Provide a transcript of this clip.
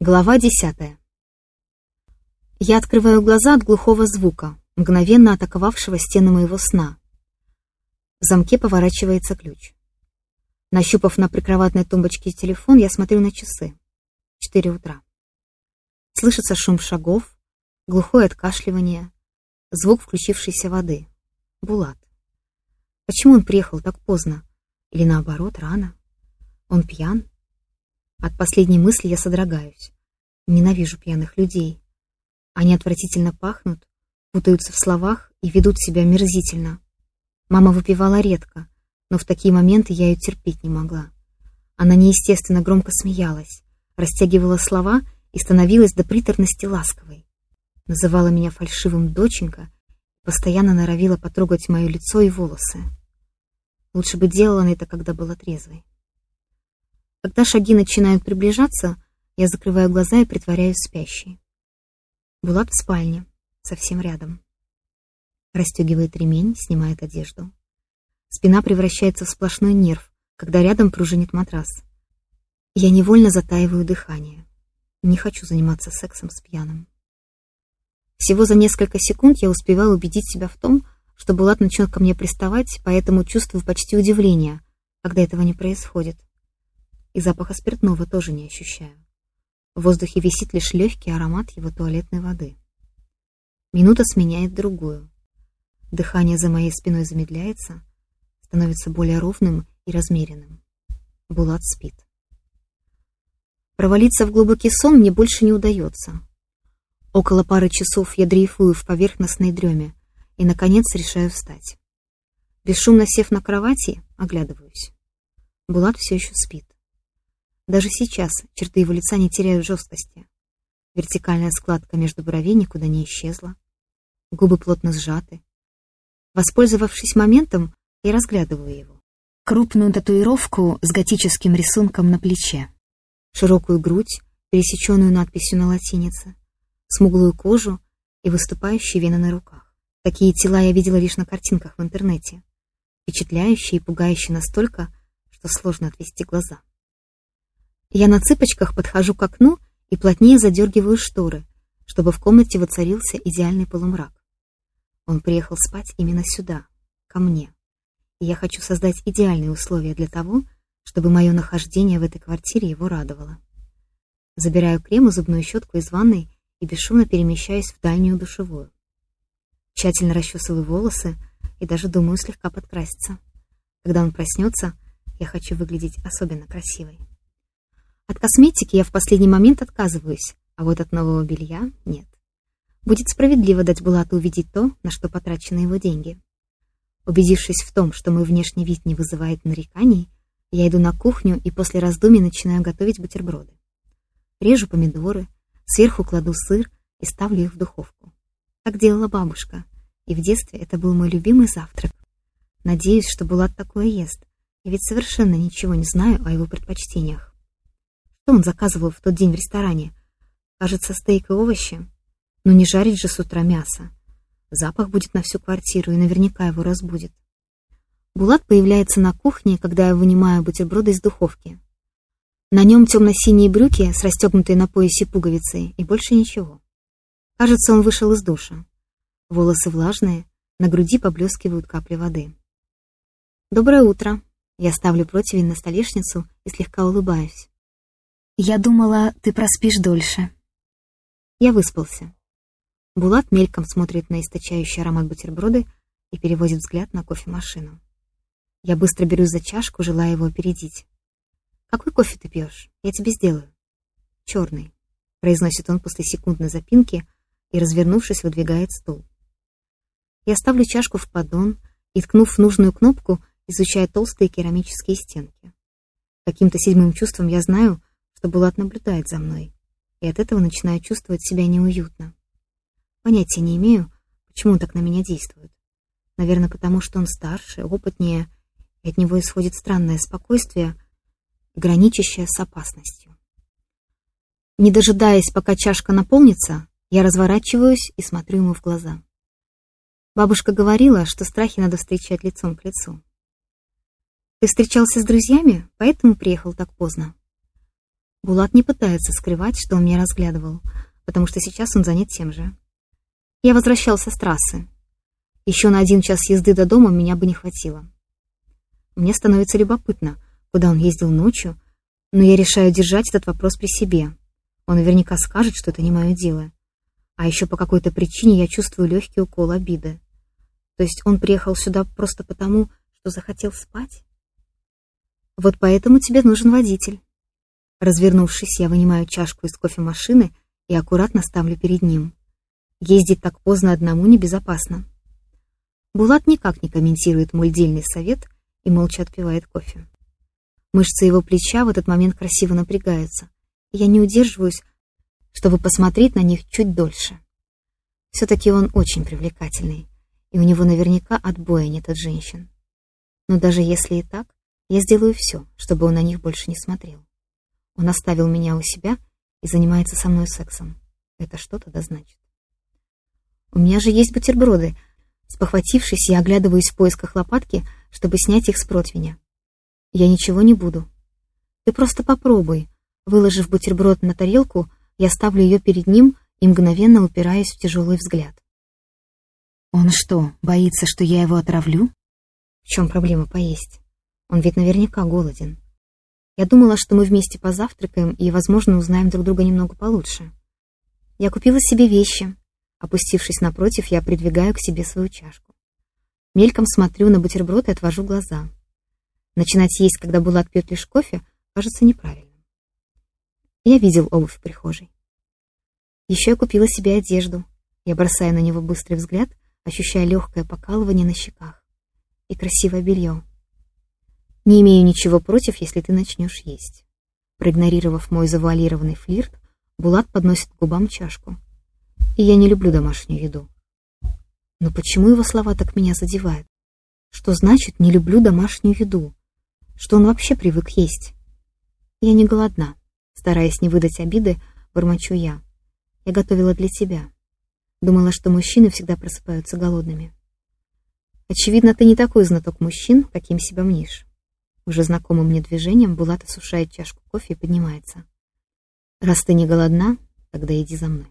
Глава десятая. Я открываю глаза от глухого звука, мгновенно атаковавшего стены моего сна. В замке поворачивается ключ. Нащупав на прикроватной тумбочке телефон, я смотрю на часы. Четыре утра. Слышится шум шагов, глухое откашливание, звук включившейся воды. Булат. Почему он приехал так поздно? Или наоборот, рано? Он пьян? От последней мысли я содрогаюсь. Ненавижу пьяных людей. Они отвратительно пахнут, путаются в словах и ведут себя мерзительно. Мама выпивала редко, но в такие моменты я ее терпеть не могла. Она неестественно громко смеялась, растягивала слова и становилась до приторности ласковой. Называла меня фальшивым доченька, постоянно норовила потрогать мое лицо и волосы. Лучше бы делала она это, когда была трезвой. Когда шаги начинают приближаться, я закрываю глаза и притворяюсь спящей. Булат в спальне, совсем рядом. Растегивает ремень, снимает одежду. Спина превращается в сплошной нерв, когда рядом пружинит матрас. Я невольно затаиваю дыхание. Не хочу заниматься сексом с пьяным. Всего за несколько секунд я успеваю убедить себя в том, что Булат начнет ко мне приставать, поэтому чувствую почти удивление, когда этого не происходит и запаха спиртного тоже не ощущаю. В воздухе висит лишь легкий аромат его туалетной воды. Минута сменяет другую. Дыхание за моей спиной замедляется, становится более ровным и размеренным. Булат спит. Провалиться в глубокий сон мне больше не удается. Около пары часов я дрейфую в поверхностной дреме и, наконец, решаю встать. Бесшумно сев на кровати, оглядываюсь. Булат все еще спит. Даже сейчас черты его лица не теряют жесткости. Вертикальная складка между бровей никуда не исчезла. Губы плотно сжаты. Воспользовавшись моментом, я разглядываю его. Крупную татуировку с готическим рисунком на плече. Широкую грудь, пересеченную надписью на латинице. Смуглую кожу и выступающие вены на руках. Такие тела я видела лишь на картинках в интернете. Впечатляющие и пугающие настолько, что сложно отвести глаза. Я на цыпочках подхожу к окну и плотнее задергиваю шторы, чтобы в комнате воцарился идеальный полумрак. Он приехал спать именно сюда, ко мне. И я хочу создать идеальные условия для того, чтобы мое нахождение в этой квартире его радовало. Забираю крем и зубную щетку из ванной и бесшумно перемещаюсь в дальнюю душевую. Тщательно расчесываю волосы и даже думаю слегка подкраситься. Когда он проснется, я хочу выглядеть особенно красивой. От косметики я в последний момент отказываюсь, а вот от нового белья нет. Будет справедливо дать Булату увидеть то, на что потрачены его деньги. Убедившись в том, что мой внешний вид не вызывает нареканий, я иду на кухню и после раздумий начинаю готовить бутерброды. Режу помидоры, сверху кладу сыр и ставлю их в духовку. Так делала бабушка, и в детстве это был мой любимый завтрак. Надеюсь, что Булат такое ест. Я ведь совершенно ничего не знаю о его предпочтениях. Что он заказывал в тот день в ресторане? Кажется, стейк и овощи. Но не жарить же с утра мясо. Запах будет на всю квартиру и наверняка его разбудит. Булат появляется на кухне, когда я вынимаю бутерброды из духовки. На нем темно-синие брюки с расстегнутой на поясе пуговицей и больше ничего. Кажется, он вышел из душа. Волосы влажные, на груди поблескивают капли воды. «Доброе утро!» Я ставлю противень на столешницу и слегка улыбаюсь. «Я думала, ты проспишь дольше». Я выспался. Булат мельком смотрит на источающий аромат бутерброды и переводит взгляд на кофемашину. Я быстро берусь за чашку, желая его опередить. «Какой кофе ты пьешь? Я тебе сделаю». «Черный», — произносит он после секундной запинки и, развернувшись, выдвигает стул. Я ставлю чашку в поддон и, ткнув нужную кнопку, изучаю толстые керамические стенки. Каким-то седьмым чувством я знаю, что Булат наблюдает за мной, и от этого начинаю чувствовать себя неуютно. Понятия не имею, почему он так на меня действует. Наверное, потому что он старше, опытнее, и от него исходит странное спокойствие, граничащее с опасностью. Не дожидаясь, пока чашка наполнится, я разворачиваюсь и смотрю ему в глаза. Бабушка говорила, что страхи надо встречать лицом к лицу. «Ты встречался с друзьями, поэтому приехал так поздно?» Булат не пытается скрывать, что он меня разглядывал, потому что сейчас он занят тем же. Я возвращался с трассы. Еще на один час езды до дома меня бы не хватило. Мне становится любопытно, куда он ездил ночью, но я решаю держать этот вопрос при себе. Он наверняка скажет, что это не мое дело. А еще по какой-то причине я чувствую легкий укол обиды. То есть он приехал сюда просто потому, что захотел спать? Вот поэтому тебе нужен водитель. Развернувшись, я вынимаю чашку из кофемашины и аккуратно ставлю перед ним. Ездить так поздно одному небезопасно. Булат никак не комментирует мой дельный совет и молча отпивает кофе. Мышцы его плеча в этот момент красиво напрягаются. Я не удерживаюсь, чтобы посмотреть на них чуть дольше. Все-таки он очень привлекательный, и у него наверняка отбоя нет от женщин. Но даже если и так, я сделаю все, чтобы он на них больше не смотрел. Он оставил меня у себя и занимается со мной сексом. Это что-то да значит. У меня же есть бутерброды. Спохватившись, я оглядываюсь в поисках лопатки, чтобы снять их с противня. Я ничего не буду. Ты просто попробуй. Выложив бутерброд на тарелку, я ставлю ее перед ним и мгновенно упираюсь в тяжелый взгляд. Он что, боится, что я его отравлю? В чем проблема поесть? Он ведь наверняка голоден. Я думала, что мы вместе позавтракаем и, возможно, узнаем друг друга немного получше. Я купила себе вещи. Опустившись напротив, я придвигаю к себе свою чашку. Мельком смотрю на бутерброд и отвожу глаза. Начинать есть, когда Булат пьет лишь кофе, кажется неправильным. Я видел обувь в прихожей. Еще я купила себе одежду. Я бросаю на него быстрый взгляд, ощущая легкое покалывание на щеках. И красивое белье. Не имею ничего против, если ты начнешь есть. Проигнорировав мой завуалированный флирт, Булат подносит к губам чашку. И я не люблю домашнюю еду. Но почему его слова так меня задевают? Что значит «не люблю домашнюю еду»? Что он вообще привык есть? Я не голодна. Стараясь не выдать обиды, бормочу я. Я готовила для тебя. Думала, что мужчины всегда просыпаются голодными. Очевидно, ты не такой знаток мужчин, каким себя мнишь. Уже знакомым мне движением Булат осушает чашку кофе и поднимается. «Раз ты не голодна, тогда иди за мной».